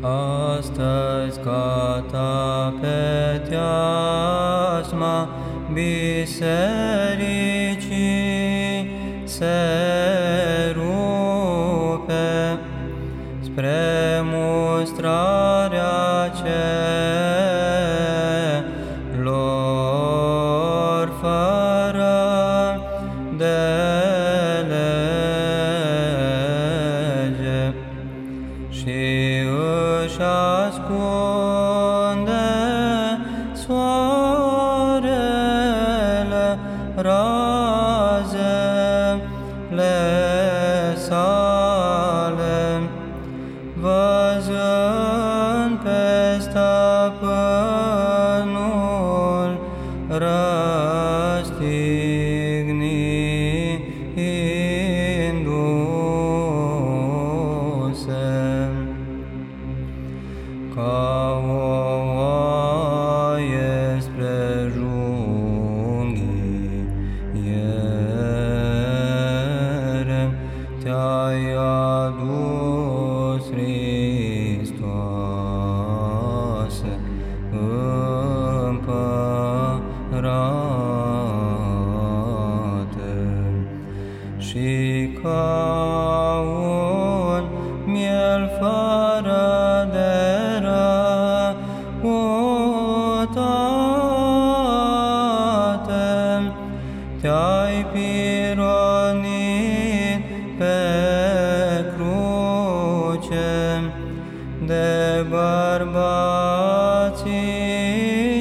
Astăzi gata pe teasma bisericii se își ascunde soarele razele sale, văzând pe stăpânul și ca un miel fără de răutate, te-ai pironit pe cruce de bărbații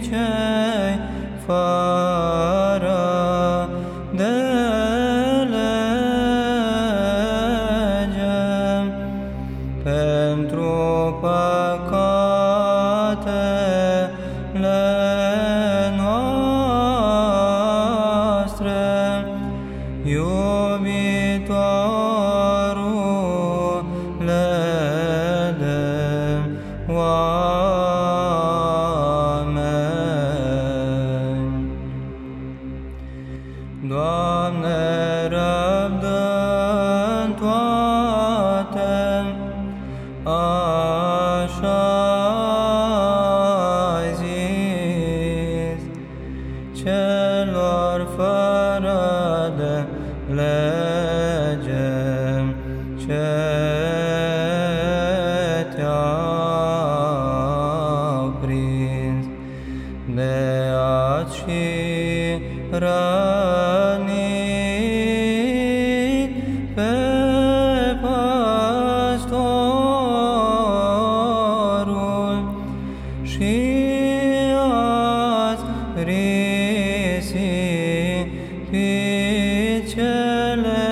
cei fără de păcatele noastre, iubitorule de oameni. Doamne, răbdând rănit pe păstorul și ați risipit cele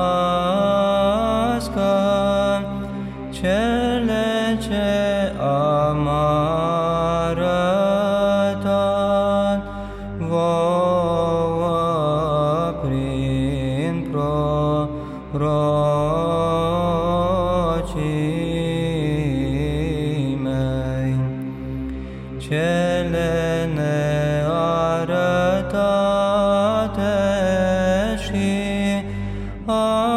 Oh